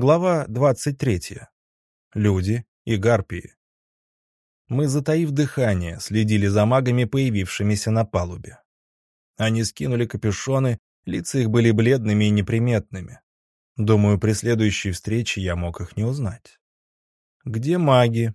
Глава 23. Люди и гарпии. Мы, затаив дыхание, следили за магами, появившимися на палубе. Они скинули капюшоны, лица их были бледными и неприметными. Думаю, при следующей встрече я мог их не узнать. «Где маги?»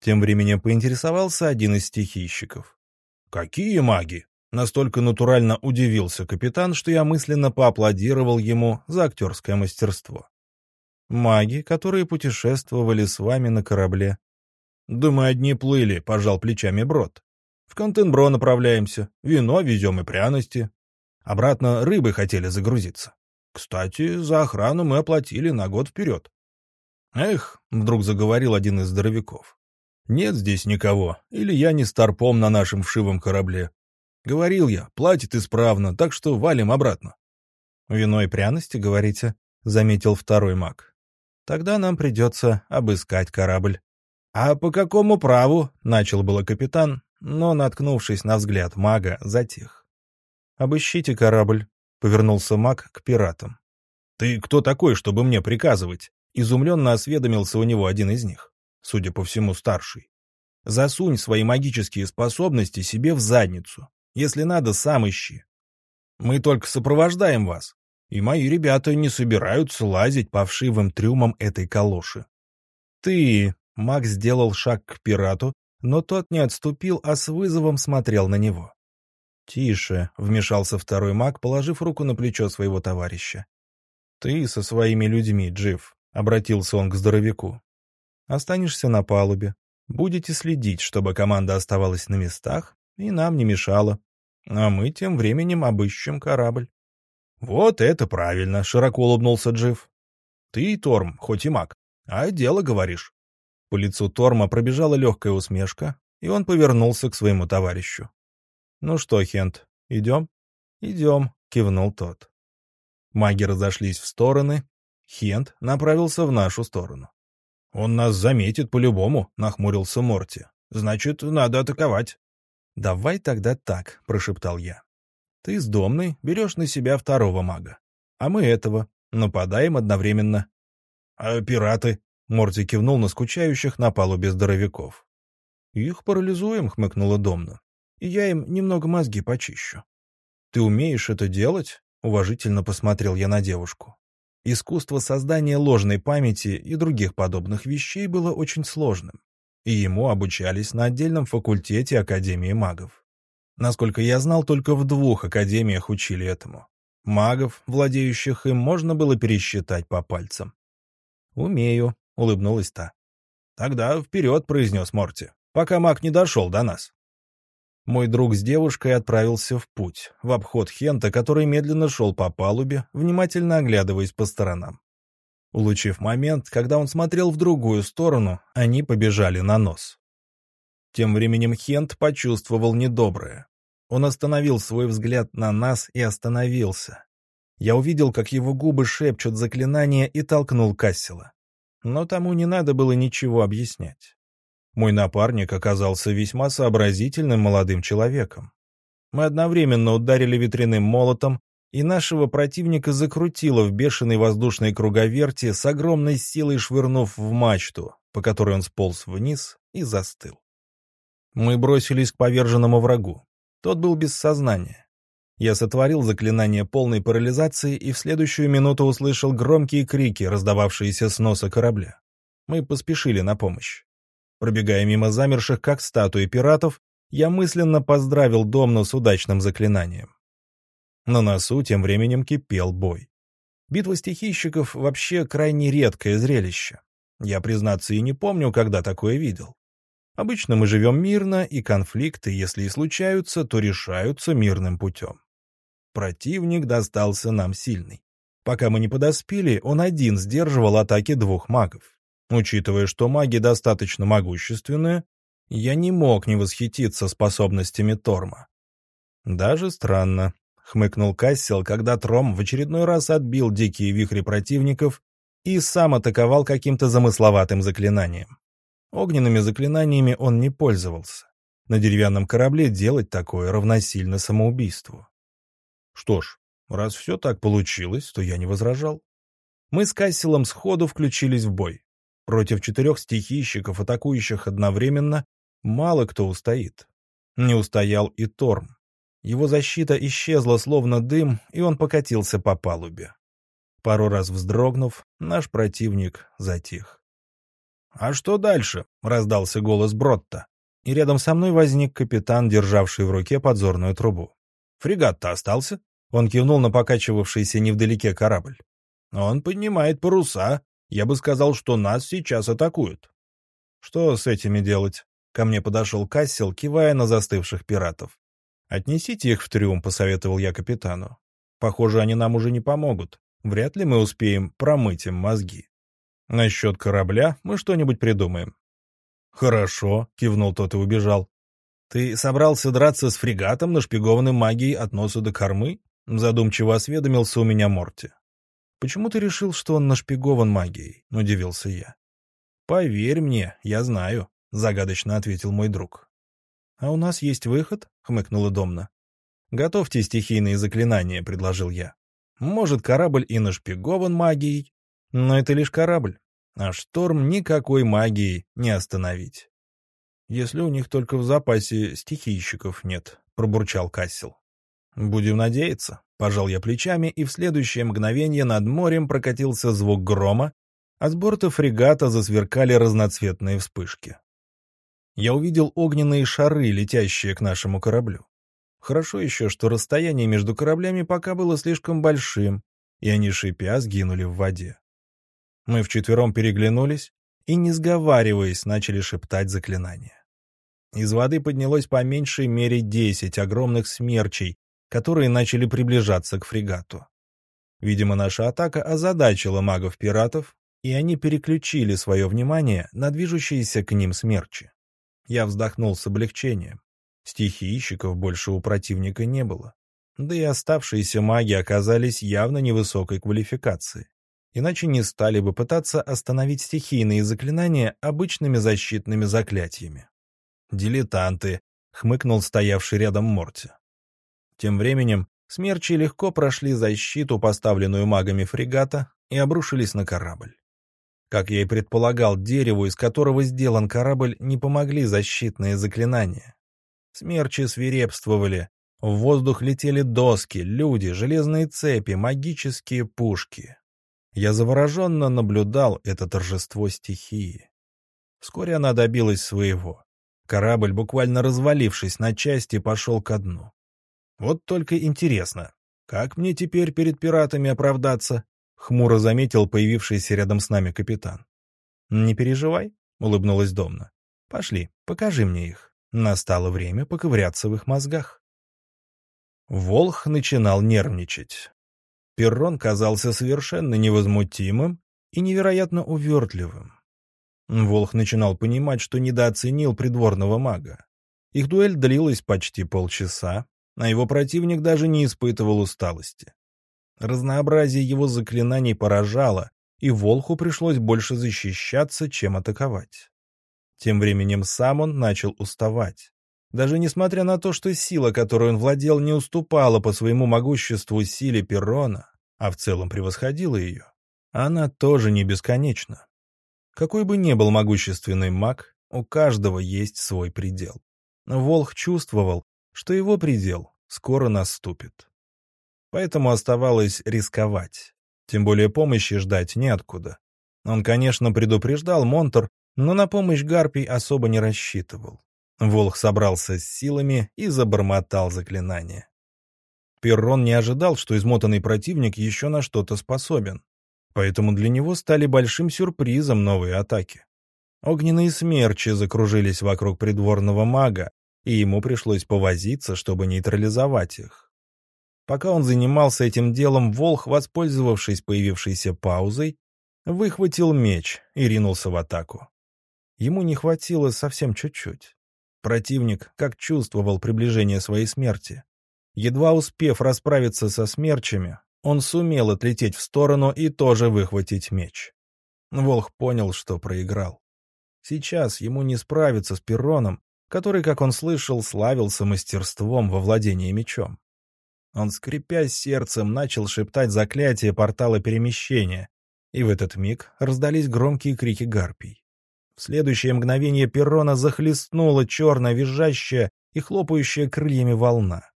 Тем временем поинтересовался один из стихийщиков. «Какие маги?» Настолько натурально удивился капитан, что я мысленно поаплодировал ему за актерское мастерство. Маги, которые путешествовали с вами на корабле. Мы одни плыли, пожал плечами Брод. В Контенбро направляемся, вино везем и пряности. Обратно рыбы хотели загрузиться. Кстати, за охрану мы оплатили на год вперед. Эх, вдруг заговорил один из здоровяков. Нет здесь никого, или я не старпом на нашем вшивом корабле. Говорил я, платит исправно, так что валим обратно. Вино и пряности, говорите, заметил второй маг. Тогда нам придется обыскать корабль. «А по какому праву?» — начал было капитан, но, наткнувшись на взгляд мага, затих. «Обыщите корабль», — повернулся маг к пиратам. «Ты кто такой, чтобы мне приказывать?» — изумленно осведомился у него один из них, судя по всему, старший. «Засунь свои магические способности себе в задницу. Если надо, сам ищи. Мы только сопровождаем вас и мои ребята не собираются лазить по вшивым трюмам этой калоши. «Ты...» — Макс сделал шаг к пирату, но тот не отступил, а с вызовом смотрел на него. «Тише», — вмешался второй маг, положив руку на плечо своего товарища. «Ты со своими людьми, Джив», — обратился он к здоровяку. «Останешься на палубе. Будете следить, чтобы команда оставалась на местах и нам не мешала. А мы тем временем обыщем корабль». «Вот это правильно!» — широко улыбнулся Джив. «Ты, Торм, хоть и маг, а дело говоришь». По лицу Торма пробежала легкая усмешка, и он повернулся к своему товарищу. «Ну что, Хент, идем?» «Идем», — кивнул тот. Маги разошлись в стороны. Хент направился в нашу сторону. «Он нас заметит по-любому», — нахмурился Морти. «Значит, надо атаковать». «Давай тогда так», — прошептал я. Ты с Домной берешь на себя второго мага, а мы этого. Нападаем одновременно. — А пираты? — Морти кивнул на скучающих на палубе здоровяков. — Их парализуем, — хмыкнула Домна. — И я им немного мозги почищу. — Ты умеешь это делать? — уважительно посмотрел я на девушку. Искусство создания ложной памяти и других подобных вещей было очень сложным, и ему обучались на отдельном факультете Академии магов. Насколько я знал, только в двух академиях учили этому. Магов, владеющих им, можно было пересчитать по пальцам. «Умею», — улыбнулась та. «Тогда вперед», — произнес Морти, — «пока маг не дошел до нас». Мой друг с девушкой отправился в путь, в обход Хента, который медленно шел по палубе, внимательно оглядываясь по сторонам. Улучив момент, когда он смотрел в другую сторону, они побежали на нос. Тем временем Хент почувствовал недоброе. Он остановил свой взгляд на нас и остановился. Я увидел, как его губы шепчут заклинание и толкнул Кассела. Но тому не надо было ничего объяснять. Мой напарник оказался весьма сообразительным молодым человеком. Мы одновременно ударили ветряным молотом, и нашего противника закрутило в бешеной воздушной круговерти с огромной силой швырнув в мачту, по которой он сполз вниз и застыл. Мы бросились к поверженному врагу. Тот был без сознания. Я сотворил заклинание полной парализации и в следующую минуту услышал громкие крики, раздававшиеся с носа корабля. Мы поспешили на помощь. Пробегая мимо замерших, как статуи пиратов, я мысленно поздравил Домну с удачным заклинанием. На носу тем временем кипел бой. Битва стихийщиков вообще крайне редкое зрелище. Я, признаться, и не помню, когда такое видел. Обычно мы живем мирно, и конфликты, если и случаются, то решаются мирным путем. Противник достался нам сильный. Пока мы не подоспели, он один сдерживал атаки двух магов. Учитывая, что маги достаточно могущественные, я не мог не восхититься способностями Торма. «Даже странно», — хмыкнул Кассел, когда Тром в очередной раз отбил дикие вихри противников и сам атаковал каким-то замысловатым заклинанием. Огненными заклинаниями он не пользовался. На деревянном корабле делать такое равносильно самоубийству. Что ж, раз все так получилось, то я не возражал. мы с Касселом сходу включились в бой. Против четырех стихийщиков, атакующих одновременно, мало кто устоит. Не устоял и Торм. Его защита исчезла словно дым, и он покатился по палубе. Пару раз вздрогнув, наш противник затих. «А что дальше?» — раздался голос Бротта. И рядом со мной возник капитан, державший в руке подзорную трубу. «Фрегат-то остался?» Он кивнул на покачивавшийся невдалеке корабль. «Он поднимает паруса. Я бы сказал, что нас сейчас атакуют». «Что с этими делать?» Ко мне подошел Кассел, кивая на застывших пиратов. «Отнесите их в трюм», — посоветовал я капитану. «Похоже, они нам уже не помогут. Вряд ли мы успеем промыть им мозги. Насчет корабля мы что-нибудь придумаем». «Хорошо», — кивнул тот и убежал. «Ты собрался драться с фрегатом, нашпигованным магией от носа до кормы?» — задумчиво осведомился у меня Морти. «Почему ты решил, что он нашпигован магией?» — удивился я. «Поверь мне, я знаю», — загадочно ответил мой друг. «А у нас есть выход?» — хмыкнула Домна. «Готовьте стихийные заклинания», — предложил я. «Может, корабль и нашпигован магией, но это лишь корабль, а шторм никакой магией не остановить». «Если у них только в запасе стихийщиков нет», — пробурчал Кассел. «Будем надеяться», — пожал я плечами, и в следующее мгновение над морем прокатился звук грома, а с борта фрегата засверкали разноцветные вспышки. Я увидел огненные шары, летящие к нашему кораблю. Хорошо еще, что расстояние между кораблями пока было слишком большим, и они, шипя, сгинули в воде. Мы вчетвером переглянулись и, не сговариваясь, начали шептать заклинания. Из воды поднялось по меньшей мере десять огромных смерчей, которые начали приближаться к фрегату. Видимо, наша атака озадачила магов-пиратов, и они переключили свое внимание на движущиеся к ним смерчи. Я вздохнул с облегчением. Стихийщиков больше у противника не было. Да и оставшиеся маги оказались явно невысокой квалификации. Иначе не стали бы пытаться остановить стихийные заклинания обычными защитными заклятиями. «Дилетанты», — хмыкнул стоявший рядом Морти. Тем временем смерчи легко прошли защиту, поставленную магами фрегата, и обрушились на корабль. Как я и предполагал, дереву, из которого сделан корабль, не помогли защитные заклинания. Смерчи свирепствовали. В воздух летели доски, люди, железные цепи, магические пушки. Я завороженно наблюдал это торжество стихии. Вскоре она добилась своего. Корабль, буквально развалившись на части, пошел ко дну. Вот только интересно, как мне теперь перед пиратами оправдаться? Хмуро заметил появившийся рядом с нами капитан. «Не переживай», — улыбнулась Домна. «Пошли, покажи мне их. Настало время поковыряться в их мозгах». Волх начинал нервничать. Перрон казался совершенно невозмутимым и невероятно увертливым. Волх начинал понимать, что недооценил придворного мага. Их дуэль длилась почти полчаса, а его противник даже не испытывал усталости. Разнообразие его заклинаний поражало, и Волху пришлось больше защищаться, чем атаковать. Тем временем сам он начал уставать. Даже несмотря на то, что сила, которой он владел, не уступала по своему могуществу силе Перрона, а в целом превосходила ее, она тоже не бесконечна. Какой бы ни был могущественный маг, у каждого есть свой предел. Волх чувствовал, что его предел скоро наступит. Поэтому оставалось рисковать. Тем более помощи ждать неоткуда. Он, конечно, предупреждал Монтер, но на помощь Гарпий особо не рассчитывал. Волх собрался с силами и забормотал заклинание. Перрон не ожидал, что измотанный противник еще на что-то способен. Поэтому для него стали большим сюрпризом новые атаки. Огненные смерчи закружились вокруг придворного мага, и ему пришлось повозиться, чтобы нейтрализовать их. Пока он занимался этим делом, Волх, воспользовавшись появившейся паузой, выхватил меч и ринулся в атаку. Ему не хватило совсем чуть-чуть. Противник как чувствовал приближение своей смерти. Едва успев расправиться со смерчами, он сумел отлететь в сторону и тоже выхватить меч. Волх понял, что проиграл. Сейчас ему не справиться с Перроном, который, как он слышал, славился мастерством во владении мечом. Он, скрипя сердцем, начал шептать заклятие портала перемещения, И в этот миг раздались громкие крики гарпий. В следующее мгновение перрона захлестнула черная, визжащая и хлопающая крыльями волна.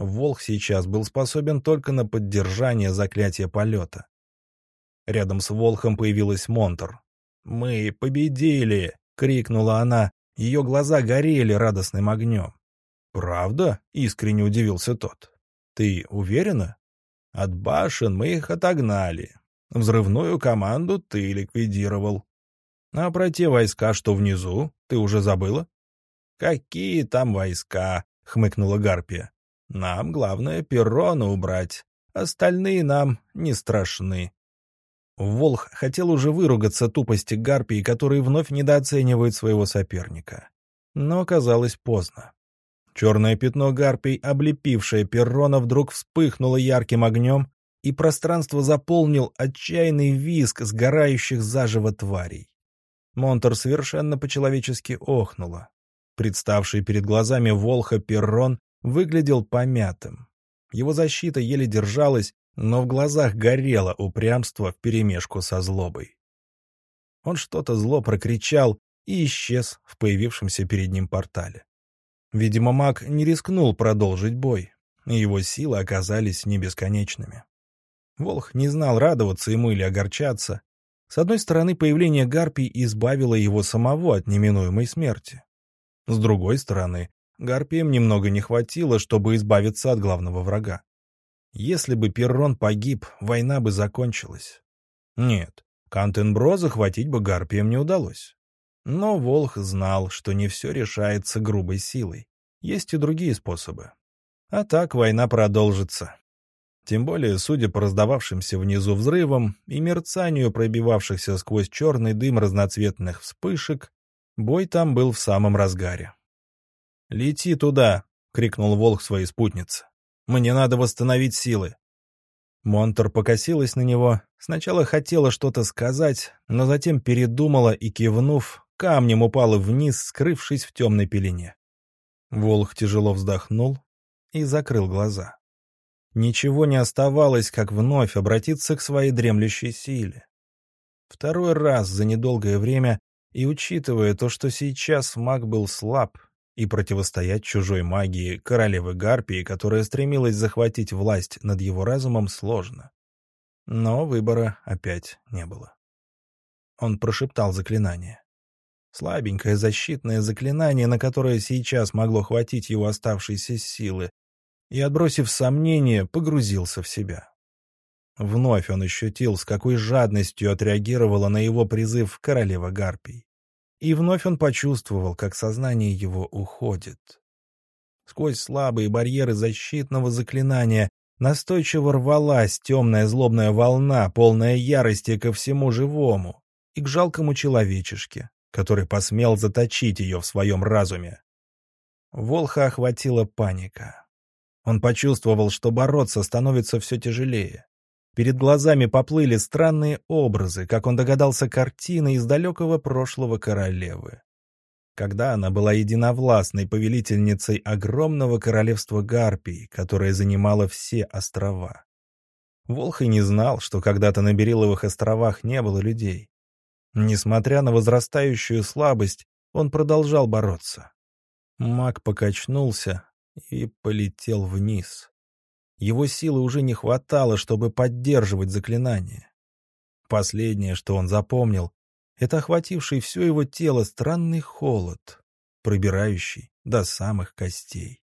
Волх сейчас был способен только на поддержание заклятия полета. Рядом с Волхом появилась Монтер. «Мы победили!» — крикнула она. Ее глаза горели радостным огнем. «Правда?» — искренне удивился тот. «Ты уверена?» «От башен мы их отогнали. Взрывную команду ты ликвидировал. А про те войска, что внизу, ты уже забыла?» «Какие там войска?» — хмыкнула Гарпия. «Нам главное перрона убрать. Остальные нам не страшны». Волх хотел уже выругаться тупости Гарпии, которые вновь недооценивают своего соперника. Но оказалось поздно. Черное пятно гарпий, облепившее перрона, вдруг вспыхнуло ярким огнем, и пространство заполнил отчаянный визг сгорающих заживо тварей. Монтер совершенно по-человечески охнула. Представший перед глазами Волха перрон выглядел помятым. Его защита еле держалась, но в глазах горело упрямство вперемешку со злобой. Он что-то зло прокричал и исчез в появившемся перед ним портале. Видимо, маг не рискнул продолжить бой, и его силы оказались не бесконечными. Волх не знал, радоваться ему или огорчаться. С одной стороны, появление Гарпий избавило его самого от неминуемой смерти. С другой стороны, Гарпиям немного не хватило, чтобы избавиться от главного врага. Если бы Перрон погиб, война бы закончилась. Нет, Кантенбро захватить бы Гарпиям не удалось. Но Волх знал, что не все решается грубой силой. Есть и другие способы. А так война продолжится. Тем более, судя по раздававшимся внизу взрывам и мерцанию пробивавшихся сквозь черный дым разноцветных вспышек, бой там был в самом разгаре. «Лети туда!» — крикнул Волх своей спутнице. Мне надо восстановить силы». Монтер покосилась на него, сначала хотела что-то сказать, но затем передумала и, кивнув, камнем упала вниз, скрывшись в темной пелене. Волх тяжело вздохнул и закрыл глаза. Ничего не оставалось, как вновь обратиться к своей дремлющей силе. Второй раз за недолгое время, и учитывая то, что сейчас маг был слаб, и противостоять чужой магии королевы Гарпии, которая стремилась захватить власть над его разумом, сложно. Но выбора опять не было. Он прошептал заклинание. Слабенькое защитное заклинание, на которое сейчас могло хватить его оставшейся силы, и, отбросив сомнения, погрузился в себя. Вновь он ощутил, с какой жадностью отреагировала на его призыв королева Гарпий. И вновь он почувствовал, как сознание его уходит. Сквозь слабые барьеры защитного заклинания настойчиво рвалась темная злобная волна, полная ярости ко всему живому и к жалкому человечешке, который посмел заточить ее в своем разуме. Волха охватила паника. Он почувствовал, что бороться становится все тяжелее. Перед глазами поплыли странные образы, как он догадался, картины из далекого прошлого королевы. Когда она была единовластной повелительницей огромного королевства Гарпий, которое занимало все острова. Волх не знал, что когда-то на Бериловых островах не было людей. Несмотря на возрастающую слабость, он продолжал бороться. Маг покачнулся и полетел вниз. Его силы уже не хватало, чтобы поддерживать заклинание. Последнее, что он запомнил, это охвативший все его тело странный холод, пробирающий до самых костей.